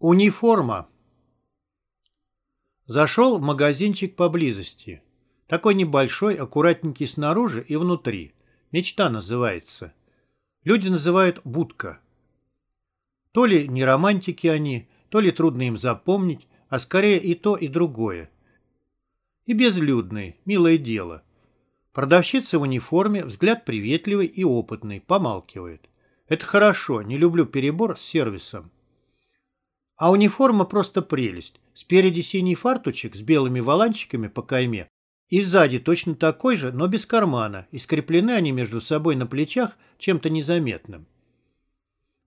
Униформа. Зашел в магазинчик поблизости. Такой небольшой, аккуратненький снаружи и внутри. Мечта называется. Люди называют будка. То ли не романтики они, то ли трудно им запомнить, а скорее и то, и другое. И безлюдный, милое дело. Продавщица в униформе, взгляд приветливый и опытный, помалкивает. Это хорошо, не люблю перебор с сервисом. А униформа просто прелесть. Спереди синий фартучек с белыми воланчиками по кайме. И сзади точно такой же, но без кармана, и скреплены они между собой на плечах чем-то незаметным.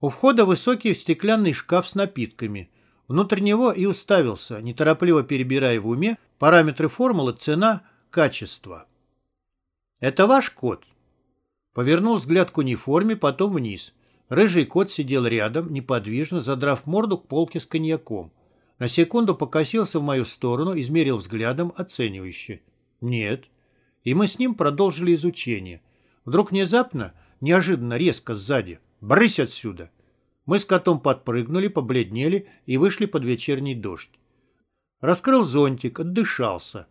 У входа высокий стеклянный шкаф с напитками. Внутрь него и уставился, неторопливо перебирая в уме параметры формулы цена, качество. «Это ваш код?» Повернул взгляд к униформе, потом вниз. Рыжий кот сидел рядом, неподвижно, задрав морду к полке с коньяком. На секунду покосился в мою сторону, измерил взглядом оценивающе. «Нет». И мы с ним продолжили изучение. Вдруг внезапно, неожиданно резко сзади. «Брысь отсюда!» Мы с котом подпрыгнули, побледнели и вышли под вечерний дождь. Раскрыл зонтик, отдышался.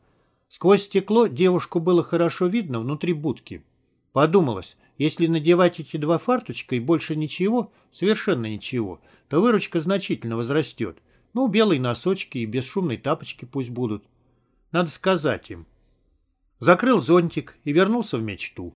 Сквозь стекло девушку было хорошо видно внутри будки. Подумалось, если надевать эти два фарточка и больше ничего, совершенно ничего, то выручка значительно возрастет. Ну, белые носочки и бесшумные тапочки пусть будут. Надо сказать им. Закрыл зонтик и вернулся в мечту.